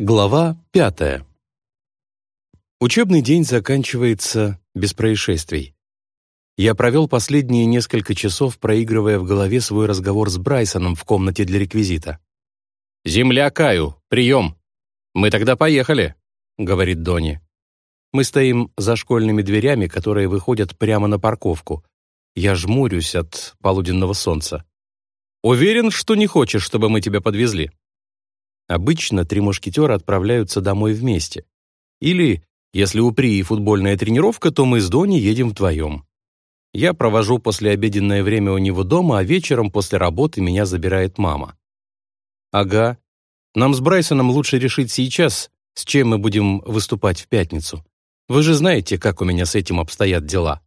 Глава пятая. Учебный день заканчивается без происшествий. Я провел последние несколько часов, проигрывая в голове свой разговор с Брайсоном в комнате для реквизита. «Земля Каю, прием! Мы тогда поехали», — говорит Дони. Мы стоим за школьными дверями, которые выходят прямо на парковку. Я жмурюсь от полуденного солнца. «Уверен, что не хочешь, чтобы мы тебя подвезли?» Обычно три мушкетера отправляются домой вместе. Или, если у Прии футбольная тренировка, то мы с Дони едем вдвоем. Я провожу послеобеденное время у него дома, а вечером после работы меня забирает мама. Ага. Нам с Брайсоном лучше решить сейчас, с чем мы будем выступать в пятницу. Вы же знаете, как у меня с этим обстоят дела.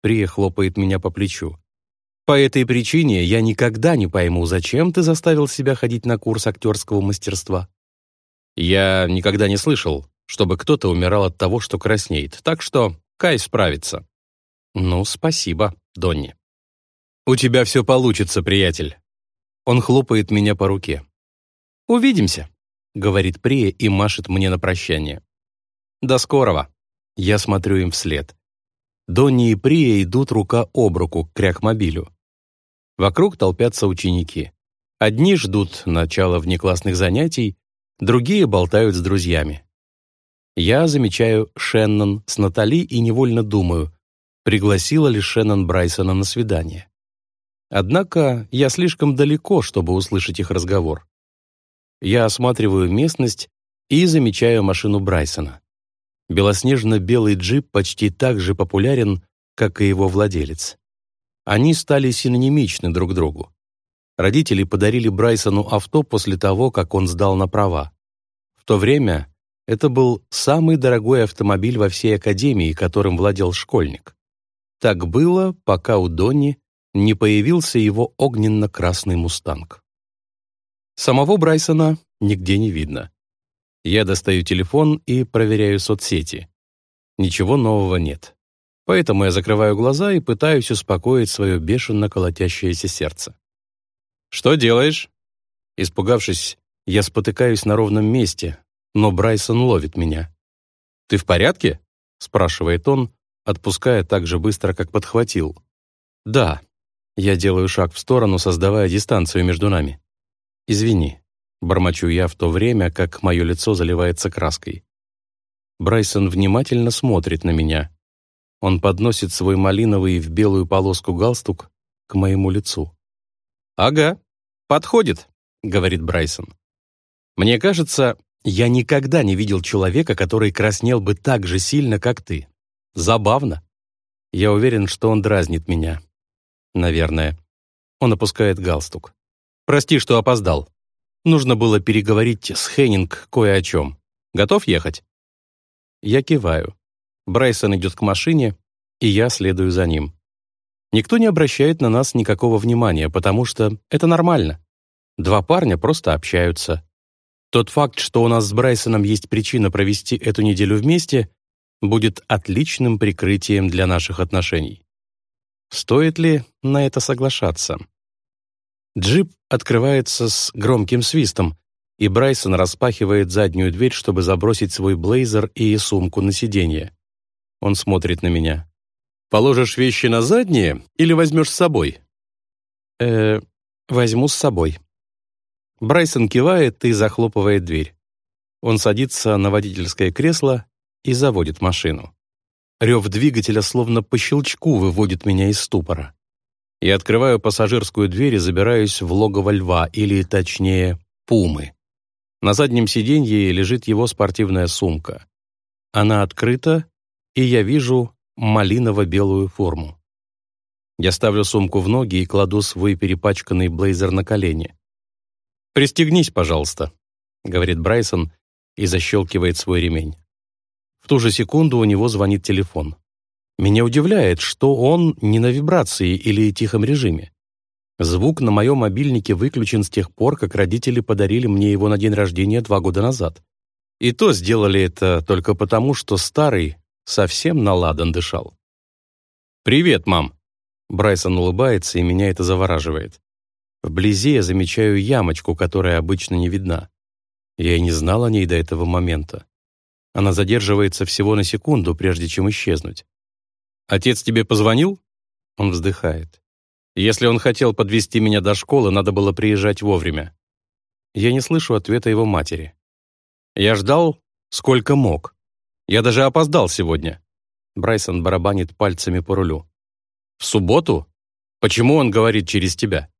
Прия хлопает меня по плечу. По этой причине я никогда не пойму, зачем ты заставил себя ходить на курс актерского мастерства. Я никогда не слышал, чтобы кто-то умирал от того, что краснеет, так что Кай справится. Ну, спасибо, Донни. У тебя все получится, приятель. Он хлопает меня по руке. Увидимся, говорит Прия и машет мне на прощание. До скорого. Я смотрю им вслед. Донни и Прия идут рука об руку к кряхмобилю. Вокруг толпятся ученики. Одни ждут начала внеклассных занятий, другие болтают с друзьями. Я замечаю Шеннон с Натали и невольно думаю, пригласила ли Шеннон Брайсона на свидание. Однако я слишком далеко, чтобы услышать их разговор. Я осматриваю местность и замечаю машину Брайсона. Белоснежно-белый джип почти так же популярен, как и его владелец. Они стали синонимичны друг другу. Родители подарили Брайсону авто после того, как он сдал на права. В то время это был самый дорогой автомобиль во всей академии, которым владел школьник. Так было, пока у Донни не появился его огненно-красный мустанг. Самого Брайсона нигде не видно. Я достаю телефон и проверяю соцсети. Ничего нового нет. Поэтому я закрываю глаза и пытаюсь успокоить свое бешено колотящееся сердце. «Что делаешь?» Испугавшись, я спотыкаюсь на ровном месте, но Брайсон ловит меня. «Ты в порядке?» — спрашивает он, отпуская так же быстро, как подхватил. «Да». Я делаю шаг в сторону, создавая дистанцию между нами. «Извини», — бормочу я в то время, как мое лицо заливается краской. Брайсон внимательно смотрит на меня. Он подносит свой малиновый в белую полоску галстук к моему лицу. «Ага, подходит», — говорит Брайсон. «Мне кажется, я никогда не видел человека, который краснел бы так же сильно, как ты. Забавно. Я уверен, что он дразнит меня. Наверное. Он опускает галстук. Прости, что опоздал. Нужно было переговорить с Хеннинг кое о чем. Готов ехать? Я киваю. Брайсон идет к машине, и я следую за ним. Никто не обращает на нас никакого внимания, потому что это нормально. Два парня просто общаются. Тот факт, что у нас с Брайсоном есть причина провести эту неделю вместе, будет отличным прикрытием для наших отношений. Стоит ли на это соглашаться? Джип открывается с громким свистом, и Брайсон распахивает заднюю дверь, чтобы забросить свой блейзер и сумку на сиденье. Он смотрит на меня. «Положишь вещи на задние или возьмешь с собой?» «Э, возьму с собой». Брайсон кивает и захлопывает дверь. Он садится на водительское кресло и заводит машину. Рев двигателя словно по щелчку выводит меня из ступора. Я открываю пассажирскую дверь и забираюсь в логово льва, или, точнее, пумы. На заднем сиденье лежит его спортивная сумка. Она открыта, и я вижу малиново-белую форму. Я ставлю сумку в ноги и кладу свой перепачканный блейзер на колени. «Пристегнись, пожалуйста», — говорит Брайсон и защелкивает свой ремень. В ту же секунду у него звонит телефон. Меня удивляет, что он не на вибрации или тихом режиме. Звук на моем мобильнике выключен с тех пор, как родители подарили мне его на день рождения два года назад. И то сделали это только потому, что старый совсем наладан дышал. «Привет, мам!» Брайсон улыбается, и меня это завораживает. Вблизи я замечаю ямочку, которая обычно не видна. Я и не знал о ней до этого момента. Она задерживается всего на секунду, прежде чем исчезнуть. «Отец тебе позвонил?» Он вздыхает. «Если он хотел подвести меня до школы, надо было приезжать вовремя». Я не слышу ответа его матери. «Я ждал, сколько мог. Я даже опоздал сегодня». Брайсон барабанит пальцами по рулю. «В субботу? Почему он говорит через тебя?»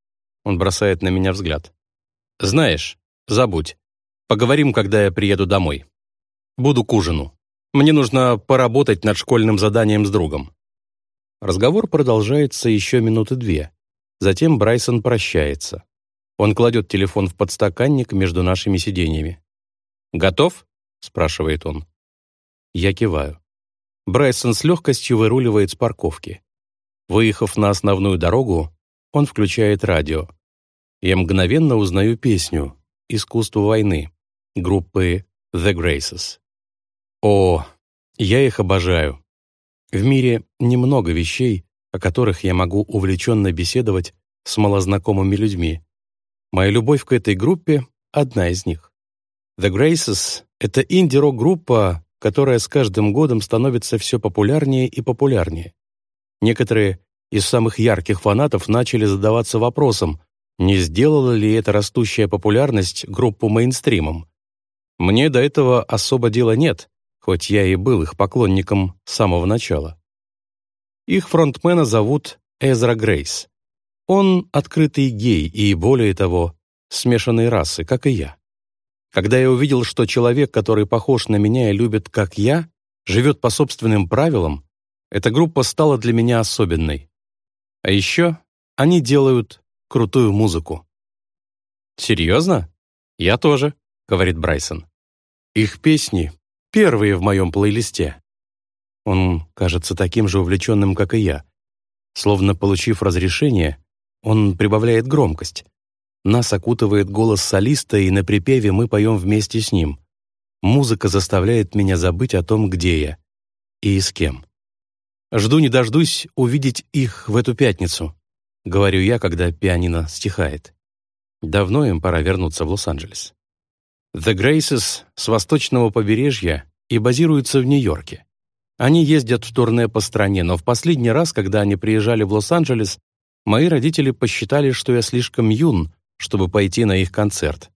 Он бросает на меня взгляд. «Знаешь, забудь. Поговорим, когда я приеду домой. Буду к ужину. Мне нужно поработать над школьным заданием с другом». Разговор продолжается еще минуты две. Затем Брайсон прощается. Он кладет телефон в подстаканник между нашими сиденьями. «Готов?» — спрашивает он. Я киваю. Брайсон с легкостью выруливает с парковки. Выехав на основную дорогу, он включает радио. Я мгновенно узнаю песню «Искусство войны» группы The Graces. О, я их обожаю. В мире немного вещей, о которых я могу увлеченно беседовать с малознакомыми людьми. Моя любовь к этой группе — одна из них. The Graces — это инди-рок-группа, которая с каждым годом становится все популярнее и популярнее. Некоторые из самых ярких фанатов начали задаваться вопросом, не сделала ли эта растущая популярность группу мейнстримом. Мне до этого особо дела нет, хоть я и был их поклонником с самого начала. Их фронтмена зовут Эзра Грейс. Он открытый гей и, более того, смешанной расы, как и я. Когда я увидел, что человек, который похож на меня и любит, как я, живет по собственным правилам, эта группа стала для меня особенной. А еще они делают крутую музыку. «Серьезно? Я тоже», — говорит Брайсон. «Их песни Первые в моем плейлисте. Он кажется таким же увлеченным, как и я. Словно получив разрешение, он прибавляет громкость. Нас окутывает голос солиста, и на припеве мы поем вместе с ним. Музыка заставляет меня забыть о том, где я и с кем. Жду не дождусь увидеть их в эту пятницу, говорю я, когда пианино стихает. Давно им пора вернуться в Лос-Анджелес. The Graces с восточного побережья и базируются в Нью-Йорке. Они ездят в турне по стране, но в последний раз, когда они приезжали в Лос-Анджелес, мои родители посчитали, что я слишком юн, чтобы пойти на их концерт.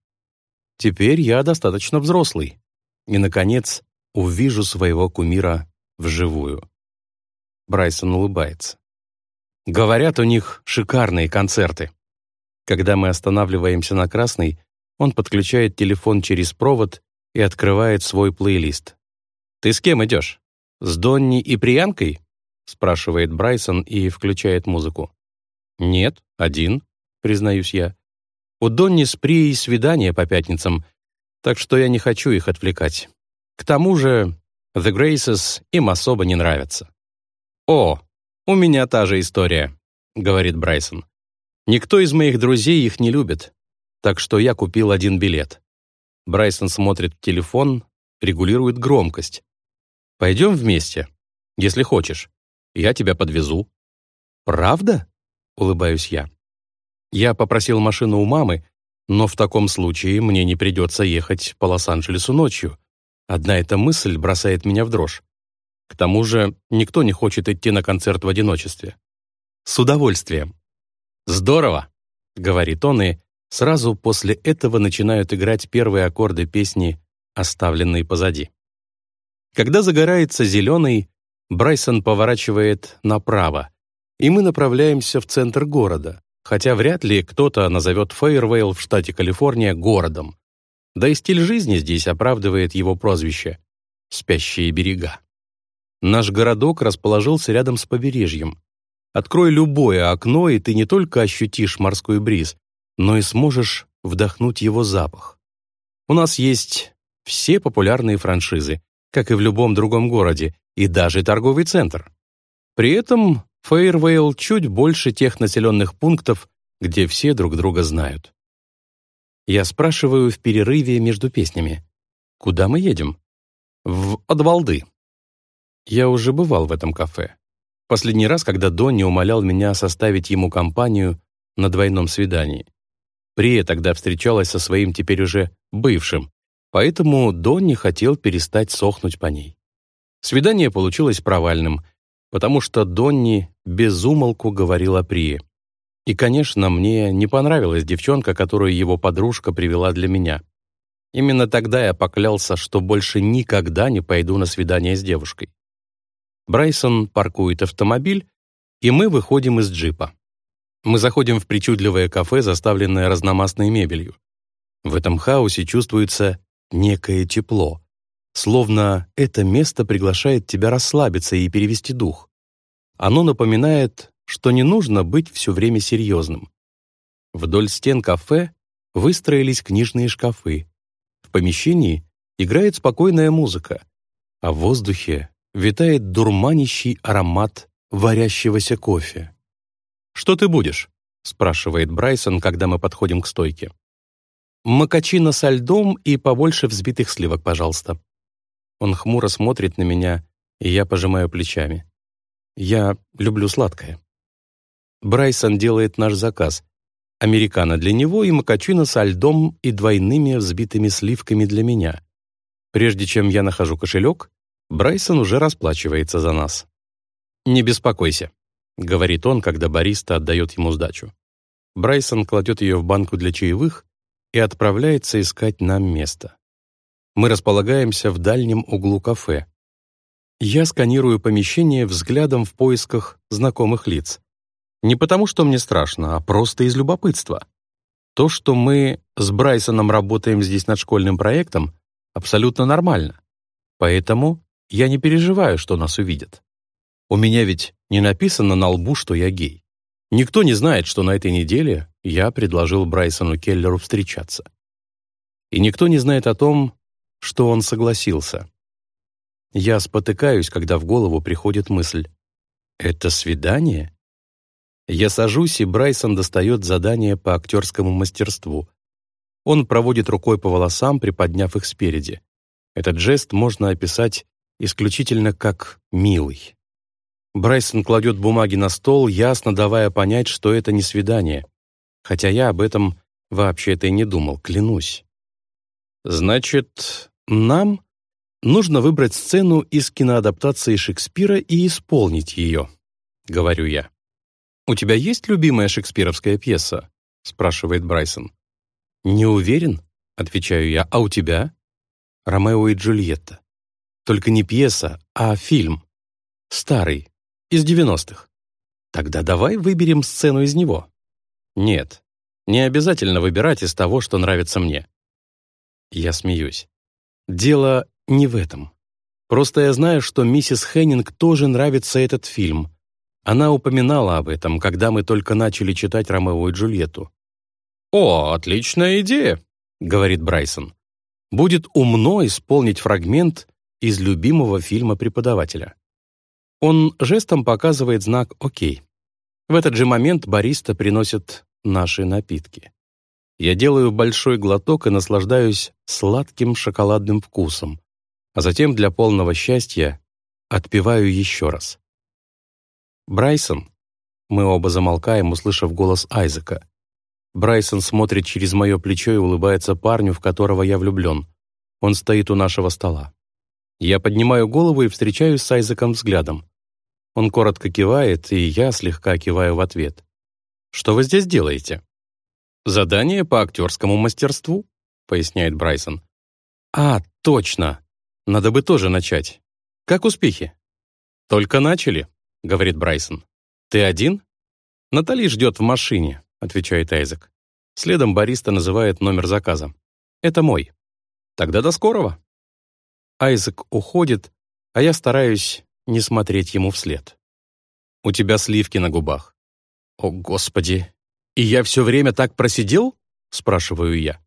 Теперь я достаточно взрослый. И, наконец, увижу своего кумира вживую. Брайсон улыбается. Говорят, у них шикарные концерты. Когда мы останавливаемся на Красной, он подключает телефон через провод и открывает свой плейлист. «Ты с кем идешь? С Донни и Приянкой?» спрашивает Брайсон и включает музыку. «Нет, один», признаюсь я. «У Донни с Прией свидание по пятницам, так что я не хочу их отвлекать. К тому же The Graces им особо не нравятся». «О, у меня та же история», — говорит Брайсон. «Никто из моих друзей их не любит, так что я купил один билет. Брайсон смотрит в телефон, регулирует громкость. «Пойдем вместе, если хочешь. Я тебя подвезу». «Правда?» — улыбаюсь я. Я попросил машину у мамы, но в таком случае мне не придется ехать по Лос-Анджелесу ночью. Одна эта мысль бросает меня в дрожь. К тому же никто не хочет идти на концерт в одиночестве. С удовольствием. «Здорово», — говорит он и Сразу после этого начинают играть первые аккорды песни, оставленные позади. Когда загорается зеленый, Брайсон поворачивает направо, и мы направляемся в центр города, хотя вряд ли кто-то назовет Фейервейл в штате Калифорния городом. Да и стиль жизни здесь оправдывает его прозвище «Спящие берега». Наш городок расположился рядом с побережьем. Открой любое окно, и ты не только ощутишь морской бриз, но и сможешь вдохнуть его запах. У нас есть все популярные франшизы, как и в любом другом городе, и даже торговый центр. При этом Фейервейл чуть больше тех населенных пунктов, где все друг друга знают. Я спрашиваю в перерыве между песнями. «Куда мы едем?» «В Адвалды». Я уже бывал в этом кафе. Последний раз, когда Донни умолял меня составить ему компанию на двойном свидании. Прия тогда встречалась со своим теперь уже бывшим, поэтому Донни хотел перестать сохнуть по ней. Свидание получилось провальным, потому что Донни безумолку говорил о Прие. И, конечно, мне не понравилась девчонка, которую его подружка привела для меня. Именно тогда я поклялся, что больше никогда не пойду на свидание с девушкой. Брайсон паркует автомобиль, и мы выходим из джипа. Мы заходим в причудливое кафе, заставленное разномастной мебелью. В этом хаосе чувствуется некое тепло, словно это место приглашает тебя расслабиться и перевести дух. Оно напоминает, что не нужно быть все время серьезным. Вдоль стен кафе выстроились книжные шкафы. В помещении играет спокойная музыка, а в воздухе витает дурманящий аромат варящегося кофе. «Что ты будешь?» — спрашивает Брайсон, когда мы подходим к стойке. «Макачино со льдом и побольше взбитых сливок, пожалуйста». Он хмуро смотрит на меня, и я пожимаю плечами. Я люблю сладкое. Брайсон делает наш заказ. Американо для него и макачино со льдом и двойными взбитыми сливками для меня. Прежде чем я нахожу кошелек, Брайсон уже расплачивается за нас. «Не беспокойся», — говорит он, когда бариста отдает ему сдачу. Брайсон кладет ее в банку для чаевых и отправляется искать нам место. Мы располагаемся в дальнем углу кафе. Я сканирую помещение взглядом в поисках знакомых лиц. Не потому, что мне страшно, а просто из любопытства. То, что мы с Брайсоном работаем здесь над школьным проектом, абсолютно нормально. Поэтому я не переживаю, что нас увидят. У меня ведь не написано на лбу, что я гей. Никто не знает, что на этой неделе я предложил Брайсону Келлеру встречаться. И никто не знает о том, что он согласился. Я спотыкаюсь, когда в голову приходит мысль. «Это свидание?» Я сажусь, и Брайсон достает задание по актерскому мастерству. Он проводит рукой по волосам, приподняв их спереди. Этот жест можно описать исключительно как «милый». Брайсон кладет бумаги на стол, ясно давая понять, что это не свидание. Хотя я об этом вообще-то и не думал, клянусь. Значит, нам нужно выбрать сцену из киноадаптации Шекспира и исполнить ее, говорю я. «У тебя есть любимая шекспировская пьеса?» — спрашивает Брайсон. «Не уверен», — отвечаю я. «А у тебя?» «Ромео и Джульетта». Только не пьеса, а фильм. Старый, из девяностых. Тогда давай выберем сцену из него. Нет, не обязательно выбирать из того, что нравится мне. Я смеюсь. Дело не в этом. Просто я знаю, что миссис Хеннинг тоже нравится этот фильм. Она упоминала об этом, когда мы только начали читать «Ромео и Джульетту». «О, отличная идея», — говорит Брайсон. «Будет умно исполнить фрагмент из любимого фильма преподавателя. Он жестом показывает знак «Окей». В этот же момент бариста приносит наши напитки. Я делаю большой глоток и наслаждаюсь сладким шоколадным вкусом, а затем для полного счастья отпиваю еще раз. «Брайсон?» Мы оба замолкаем, услышав голос Айзека. Брайсон смотрит через мое плечо и улыбается парню, в которого я влюблен. Он стоит у нашего стола. Я поднимаю голову и встречаюсь с Айзеком взглядом. Он коротко кивает, и я слегка киваю в ответ. «Что вы здесь делаете?» «Задание по актерскому мастерству», — поясняет Брайсон. «А, точно! Надо бы тоже начать. Как успехи?» «Только начали», — говорит Брайсон. «Ты один?» «Натали ждет в машине», — отвечает Айзек. Следом бариста называет номер заказа. «Это мой». «Тогда до скорого». Айзек уходит, а я стараюсь не смотреть ему вслед. «У тебя сливки на губах». «О, Господи! И я все время так просидел?» — спрашиваю я.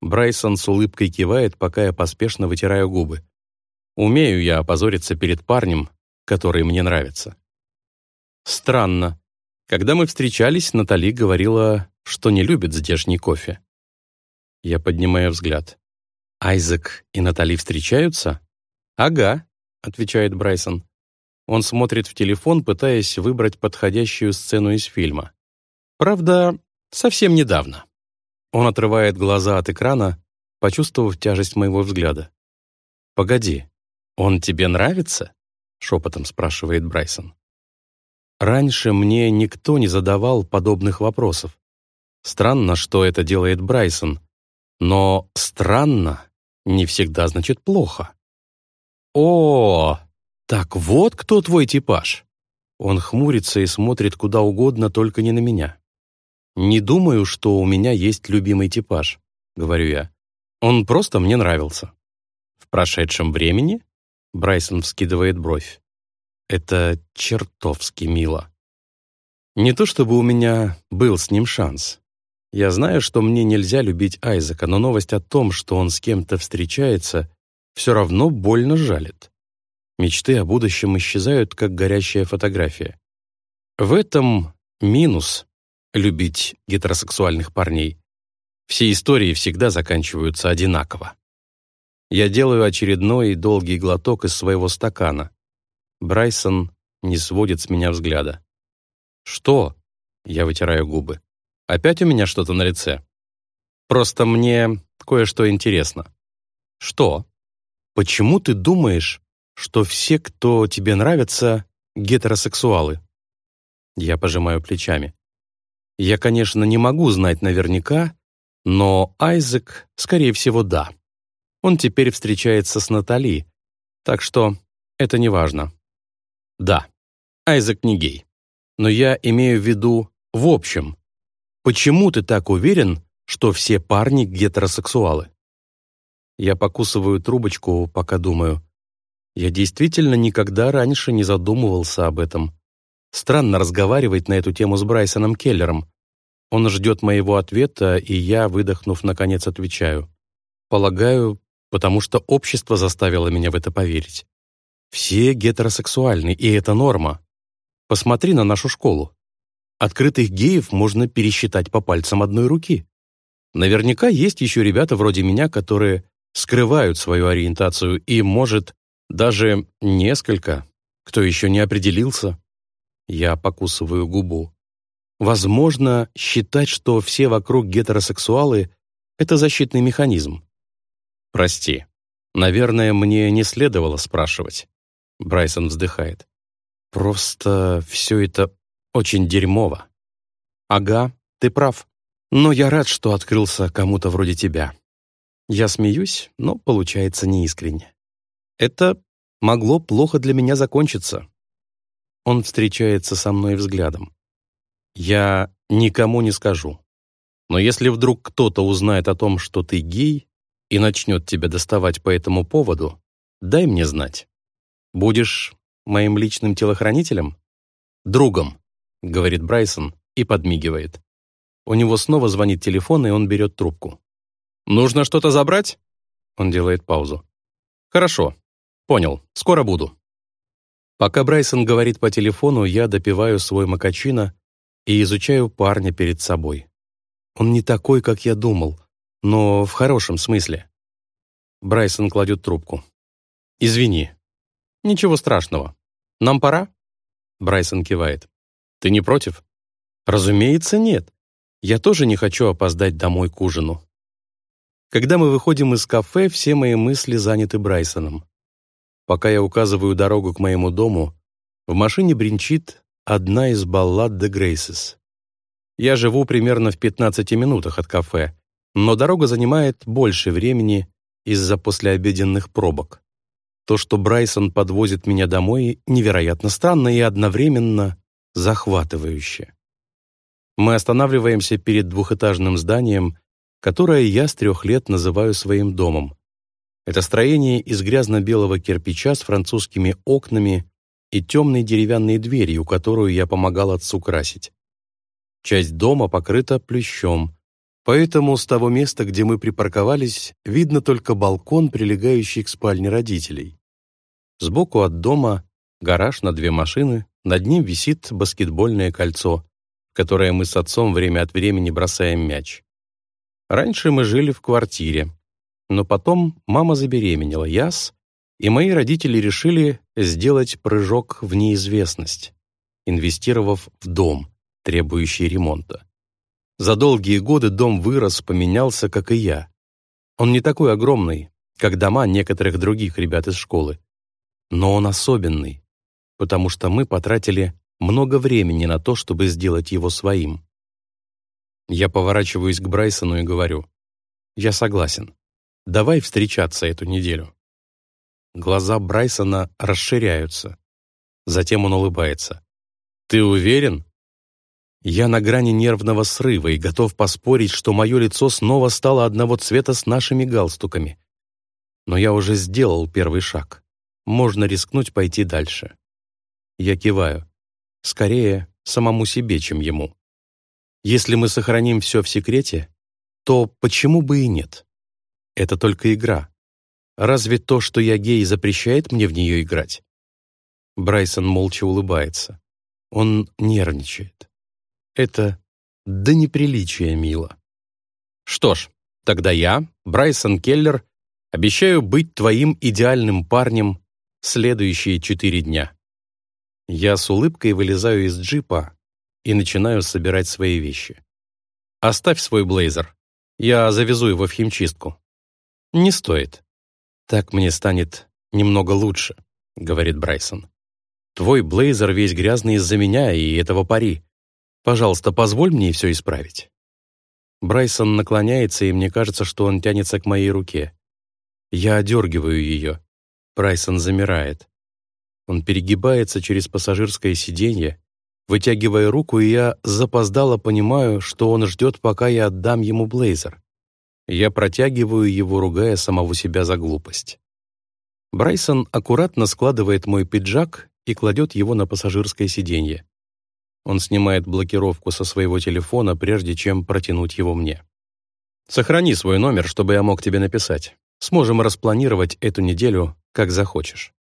Брайсон с улыбкой кивает, пока я поспешно вытираю губы. Умею я опозориться перед парнем, который мне нравится. Странно. Когда мы встречались, Натали говорила, что не любит здешний кофе. Я поднимаю взгляд. «Айзек и Натали встречаются?» «Ага», — отвечает Брайсон. Он смотрит в телефон, пытаясь выбрать подходящую сцену из фильма. Правда, совсем недавно. Он отрывает глаза от экрана, почувствовав тяжесть моего взгляда. «Погоди, он тебе нравится?» — шепотом спрашивает Брайсон. Раньше мне никто не задавал подобных вопросов. Странно, что это делает Брайсон, но «странно» не всегда значит «плохо». «О, так вот кто твой типаж!» Он хмурится и смотрит куда угодно, только не на меня. «Не думаю, что у меня есть любимый типаж», — говорю я. «Он просто мне нравился». «В прошедшем времени?» — Брайсон вскидывает бровь. «Это чертовски мило». Не то чтобы у меня был с ним шанс. Я знаю, что мне нельзя любить Айзека, но новость о том, что он с кем-то встречается, все равно больно жалит. Мечты о будущем исчезают, как горящая фотография. В этом минус любить гетеросексуальных парней. Все истории всегда заканчиваются одинаково. Я делаю очередной долгий глоток из своего стакана. Брайсон не сводит с меня взгляда. «Что?» — я вытираю губы. «Опять у меня что-то на лице?» «Просто мне кое-что интересно». «Что?» «Почему ты думаешь, что все, кто тебе нравятся, гетеросексуалы. Я пожимаю плечами. Я, конечно, не могу знать наверняка, но Айзек, скорее всего, да. Он теперь встречается с Натали, так что это не важно. Да, Айзек не гей. Но я имею в виду в общем. Почему ты так уверен, что все парни гетеросексуалы? Я покусываю трубочку, пока думаю, я действительно никогда раньше не задумывался об этом. Странно разговаривать на эту тему с Брайсоном Келлером. Он ждет моего ответа, и я, выдохнув, наконец отвечаю. Полагаю, потому что общество заставило меня в это поверить. Все гетеросексуальны, и это норма. Посмотри на нашу школу. Открытых геев можно пересчитать по пальцам одной руки. Наверняка есть еще ребята вроде меня, которые скрывают свою ориентацию и, может, даже несколько, кто еще не определился. Я покусываю губу. Возможно, считать, что все вокруг гетеросексуалы — это защитный механизм. Прости. Наверное, мне не следовало спрашивать. Брайсон вздыхает. Просто все это очень дерьмово. Ага, ты прав. Но я рад, что открылся кому-то вроде тебя. Я смеюсь, но получается неискренне. Это могло плохо для меня закончиться. Он встречается со мной взглядом. Я никому не скажу. Но если вдруг кто-то узнает о том, что ты гей, и начнет тебя доставать по этому поводу, дай мне знать. Будешь моим личным телохранителем? Другом, говорит Брайсон и подмигивает. У него снова звонит телефон, и он берет трубку. «Нужно что-то забрать?» Он делает паузу. «Хорошо, Понял, скоро буду. Пока Брайсон говорит по телефону, я допиваю свой макачино и изучаю парня перед собой. Он не такой, как я думал, но в хорошем смысле. Брайсон кладет трубку. «Извини. Ничего страшного. Нам пора?» Брайсон кивает. «Ты не против?» «Разумеется, нет. Я тоже не хочу опоздать домой к ужину». Когда мы выходим из кафе, все мои мысли заняты Брайсоном. Пока я указываю дорогу к моему дому, в машине бренчит одна из баллад «The Graces». Я живу примерно в 15 минутах от кафе, но дорога занимает больше времени из-за послеобеденных пробок. То, что Брайсон подвозит меня домой, невероятно странно и одновременно захватывающе. Мы останавливаемся перед двухэтажным зданием, которое я с трех лет называю своим домом. Это строение из грязно-белого кирпича с французскими окнами и темной деревянной дверью, которую я помогал отцу красить. Часть дома покрыта плющом, поэтому с того места, где мы припарковались, видно только балкон, прилегающий к спальне родителей. Сбоку от дома гараж на две машины, над ним висит баскетбольное кольцо, в которое мы с отцом время от времени бросаем мяч. Раньше мы жили в квартире, но потом мама забеременела Яс, и мои родители решили сделать прыжок в неизвестность, инвестировав в дом, требующий ремонта. За долгие годы дом вырос, поменялся, как и я. Он не такой огромный, как дома некоторых других ребят из школы. Но он особенный, потому что мы потратили много времени на то, чтобы сделать его своим. Я поворачиваюсь к Брайсону и говорю, «Я согласен. Давай встречаться эту неделю». Глаза Брайсона расширяются. Затем он улыбается. «Ты уверен?» Я на грани нервного срыва и готов поспорить, что мое лицо снова стало одного цвета с нашими галстуками. Но я уже сделал первый шаг. Можно рискнуть пойти дальше. Я киваю. Скорее, самому себе, чем ему. Если мы сохраним все в секрете, то почему бы и нет? Это только игра. Разве то, что я гей, запрещает мне в нее играть? Брайсон молча улыбается. Он нервничает. Это до неприличия мило. Что ж, тогда я, Брайсон Келлер, обещаю быть твоим идеальным парнем следующие четыре дня. Я с улыбкой вылезаю из джипа и начинаю собирать свои вещи. Оставь свой блейзер. Я завезу его в химчистку. Не стоит. Так мне станет немного лучше, говорит Брайсон. Твой блейзер весь грязный из-за меня и этого пари. Пожалуйста, позволь мне все исправить». Брайсон наклоняется, и мне кажется, что он тянется к моей руке. Я одергиваю ее. Брайсон замирает. Он перегибается через пассажирское сиденье, вытягивая руку, и я запоздало понимаю, что он ждет, пока я отдам ему блейзер. Я протягиваю его, ругая самого себя за глупость. Брайсон аккуратно складывает мой пиджак и кладет его на пассажирское сиденье. Он снимает блокировку со своего телефона, прежде чем протянуть его мне. «Сохрани свой номер, чтобы я мог тебе написать. Сможем распланировать эту неделю, как захочешь».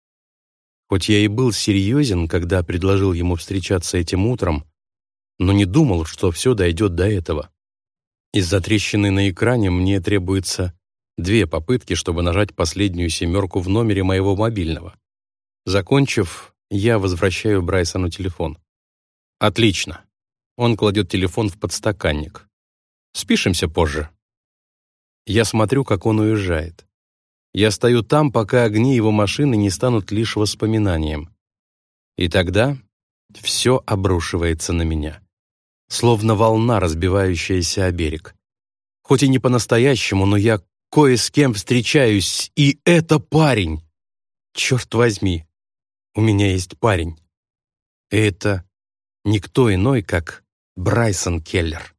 Хоть я и был серьезен, когда предложил ему встречаться этим утром, но не думал, что все дойдет до этого. Из-за трещины на экране мне требуется две попытки, чтобы нажать последнюю семерку в номере моего мобильного. Закончив, я возвращаю Брайсону телефон. Отлично. Он кладет телефон в подстаканник. Спишемся позже. Я смотрю, как он уезжает. Я стою там, пока огни его машины не станут лишь воспоминанием. И тогда все обрушивается на меня. Словно волна, разбивающаяся о берег. Хоть и не по-настоящему, но я кое с кем встречаюсь, и это парень. Черт возьми, у меня есть парень. И это никто иной, как Брайсон Келлер.